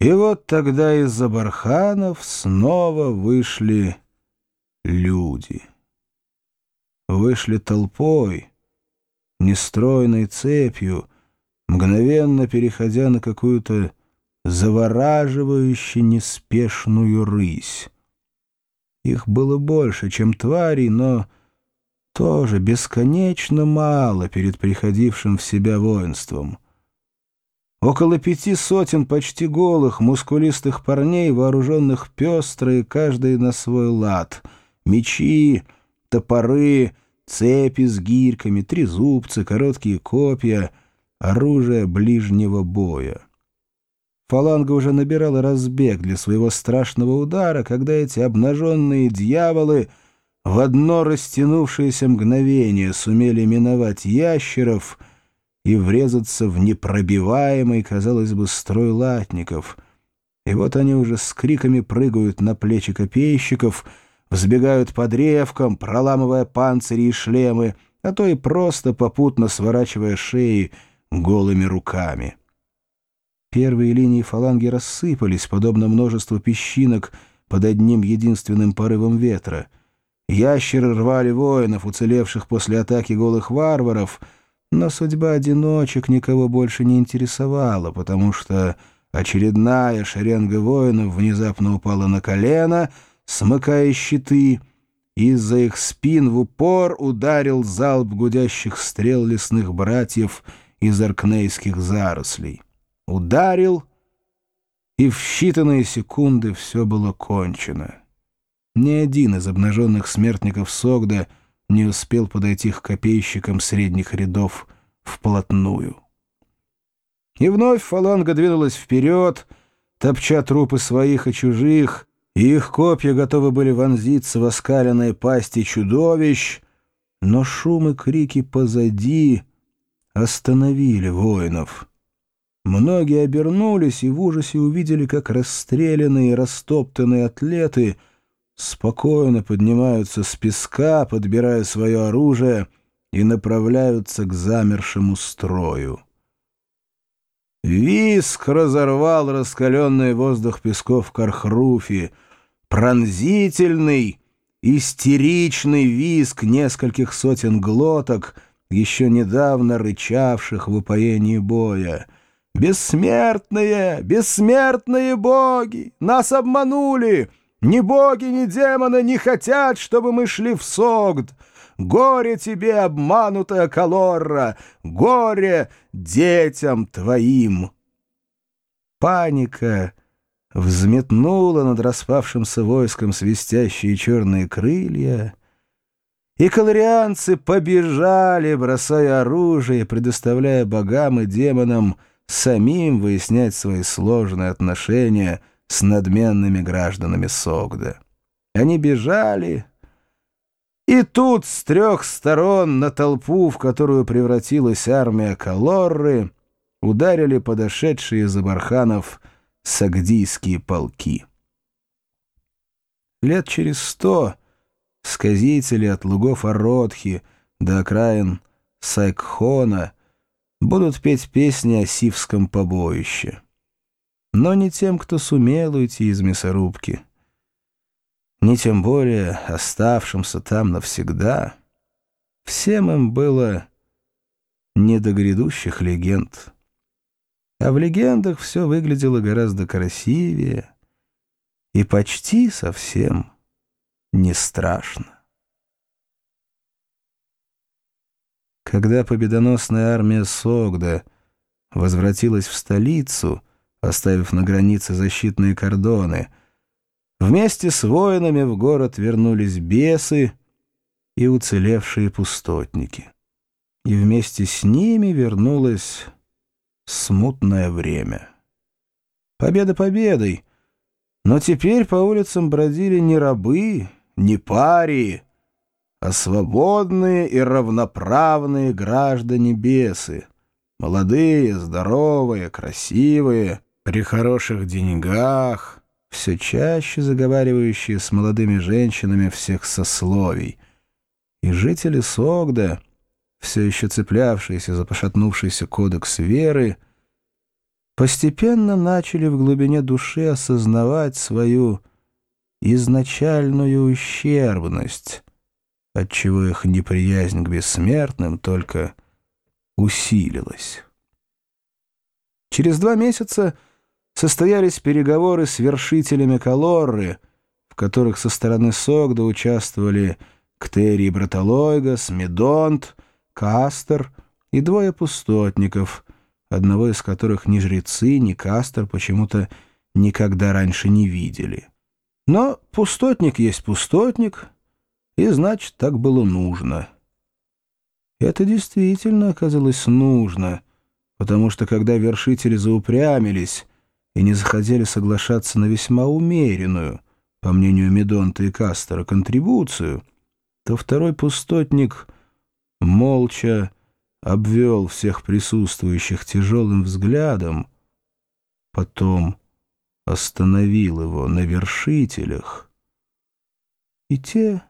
И вот тогда из-за барханов снова вышли люди. Вышли толпой, нестройной цепью, мгновенно переходя на какую-то завораживающе неспешную рысь. Их было больше, чем тварей, но тоже бесконечно мало перед приходившим в себя воинством — Около пяти сотен почти голых, мускулистых парней, вооруженных пестрые, каждый на свой лад. Мечи, топоры, цепи с гирьками, трезубцы, короткие копья, оружие ближнего боя. Фаланга уже набирала разбег для своего страшного удара, когда эти обнаженные дьяволы в одно растянувшееся мгновение сумели миновать ящеров — и врезаться в непробиваемый, казалось бы, строй латников. И вот они уже с криками прыгают на плечи копейщиков, взбегают по древкам, проламывая панцири и шлемы, а то и просто попутно сворачивая шеи голыми руками. Первые линии фаланги рассыпались, подобно множеству песчинок, под одним единственным порывом ветра. Ящеры рвали воинов, уцелевших после атаки голых варваров — но судьба одиночек никого больше не интересовала, потому что очередная шеренга воинов внезапно упала на колено, смыкая щиты, и из-за их спин в упор ударил залп гудящих стрел лесных братьев из аркнейских зарослей. Ударил, и в считанные секунды все было кончено. Ни один из обнаженных смертников Согда — не успел подойти к копейщикам средних рядов вплотную. И вновь фаланга двинулась вперед, топча трупы своих и чужих, и их копья готовы были вонзиться в оскаленные пасти чудовищ, но шум и крики позади остановили воинов. Многие обернулись и в ужасе увидели, как расстрелянные и растоптанные атлеты — спокойно поднимаются с песка, подбирая свое оружие, и направляются к замершему строю. Виск разорвал раскаленный воздух песков Кархруфи, пронзительный, истеричный виск нескольких сотен глоток, еще недавно рычавших в упоении боя. «Бессмертные! Бессмертные боги! Нас обманули!» Ни боги, ни демоны не хотят, чтобы мы шли в Согд. Горе тебе, обманутая Калорра, горе детям твоим. Паника взметнула над распавшимся войском свистящие черные крылья, и калорианцы побежали, бросая оружие, предоставляя богам и демонам самим выяснять свои сложные отношения — с надменными гражданами Согда. Они бежали, и тут с трех сторон на толпу, в которую превратилась армия Калорры, ударили подошедшие из Абарханов сагдийские полки. Лет через сто сказители от лугов Ародхи до окраин Сайкхона будут петь песни о Сивском побоище но не тем, кто сумел уйти из мясорубки, не тем более оставшимся там навсегда. Всем им было не до грядущих легенд. А в легендах все выглядело гораздо красивее и почти совсем не страшно. Когда победоносная армия Согда возвратилась в столицу — оставив на границе защитные кордоны. Вместе с воинами в город вернулись бесы и уцелевшие пустотники. И вместе с ними вернулось смутное время. Победа победой, но теперь по улицам бродили не рабы, не парии, а свободные и равноправные граждане бесы, молодые, здоровые, красивые — при хороших деньгах, все чаще заговаривающие с молодыми женщинами всех сословий. И жители Согда, все еще цеплявшиеся за пошатнувшийся кодекс веры, постепенно начали в глубине души осознавать свою изначальную ущербность, отчего их неприязнь к бессмертным только усилилась. Через два месяца состоялись переговоры с вершителями Калорры, в которых со стороны Согда участвовали Ктерий Браталойгас, Медонт, Кастер и двое пустотников, одного из которых ни жрецы, ни Кастер почему-то никогда раньше не видели. Но пустотник есть пустотник, и значит, так было нужно. Это действительно оказалось нужно, потому что когда вершители заупрямились и не захотели соглашаться на весьма умеренную, по мнению Медонта и Кастера, контрибуцию, то второй пустотник молча обвел всех присутствующих тяжелым взглядом, потом остановил его на вершителях, и те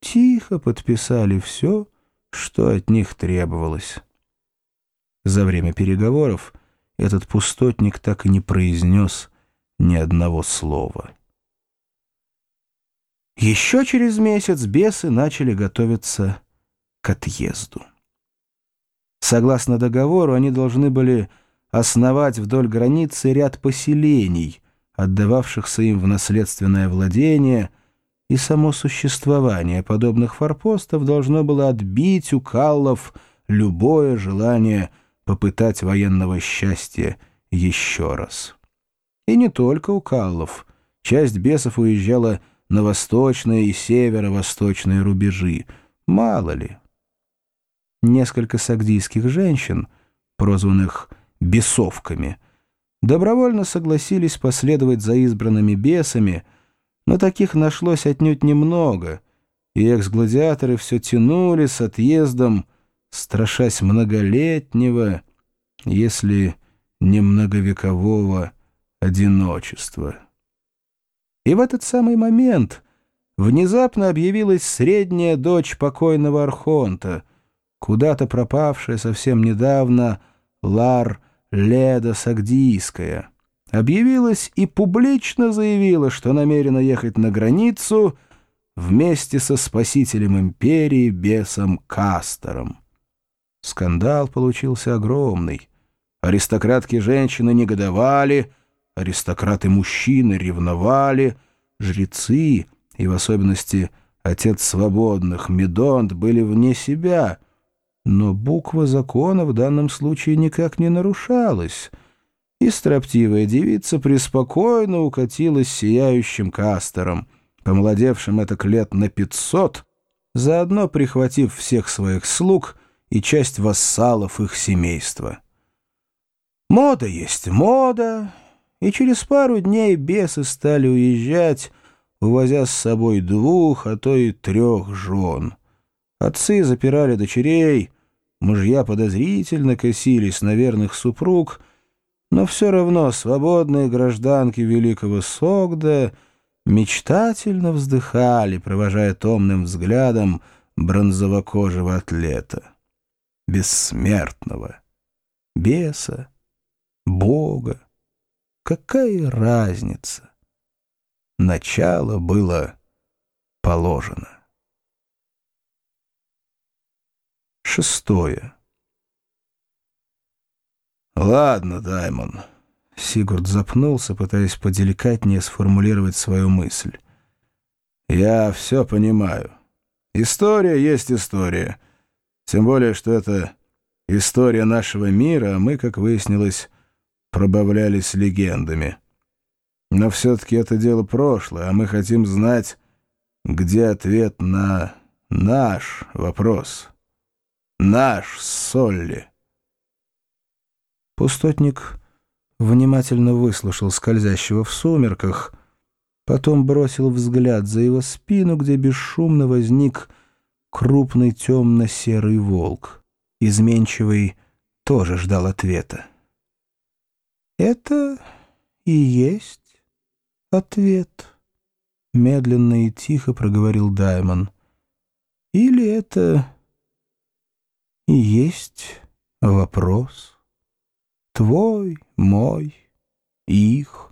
тихо подписали все, что от них требовалось. За время переговоров этот пустотник так и не произнес ни одного слова. Еще через месяц бесы начали готовиться к отъезду. Согласно договору, они должны были основать вдоль границы ряд поселений, отдававшихся им в наследственное владение, и само существование подобных форпостов должно было отбить у каллов любое желание попытать военного счастья еще раз. И не только у каллов. Часть бесов уезжала на восточные и северо-восточные рубежи. Мало ли. Несколько сагдийских женщин, прозванных «бесовками», добровольно согласились последовать за избранными бесами, но таких нашлось отнюдь немного, и экс-гладиаторы все тянули с отъездом, страшась многолетнего, если не многовекового одиночества. И в этот самый момент внезапно объявилась средняя дочь покойного Архонта, куда-то пропавшая совсем недавно Лар Леда Сагдийская. Объявилась и публично заявила, что намерена ехать на границу вместе со спасителем империи бесом Кастером. Скандал получился огромный. Аристократки женщины негодовали — аристократы-мужчины ревновали, жрецы, и в особенности отец свободных, Медонт, были вне себя, но буква закона в данном случае никак не нарушалась, и строптивая девица преспокойно укатилась сияющим кастером, помолодевшим это лет на пятьсот, заодно прихватив всех своих слуг и часть вассалов их семейства. Мода есть мода, и через пару дней бесы стали уезжать, увозя с собой двух, а то и трех жен. Отцы запирали дочерей, мужья подозрительно косились на верных супруг, но все равно свободные гражданки великого Согда мечтательно вздыхали, провожая томным взглядом бронзовокожего атлета. Бессмертного, беса, бога. Какая разница? Начало было положено. Шестое. «Ладно, Даймон». Сигурд запнулся, пытаясь поделикатнее сформулировать свою мысль. «Я все понимаю. История есть история. Тем более, что это история нашего мира, а мы, как выяснилось, пробавлялись легендами. Но все-таки это дело прошлое, а мы хотим знать, где ответ на наш вопрос. Наш Солли. Пустотник внимательно выслушал скользящего в сумерках, потом бросил взгляд за его спину, где бесшумно возник крупный темно-серый волк. Изменчивый тоже ждал ответа. Это и есть ответ, медленно и тихо проговорил Даймон. Или это и есть вопрос? Твой, мой, их.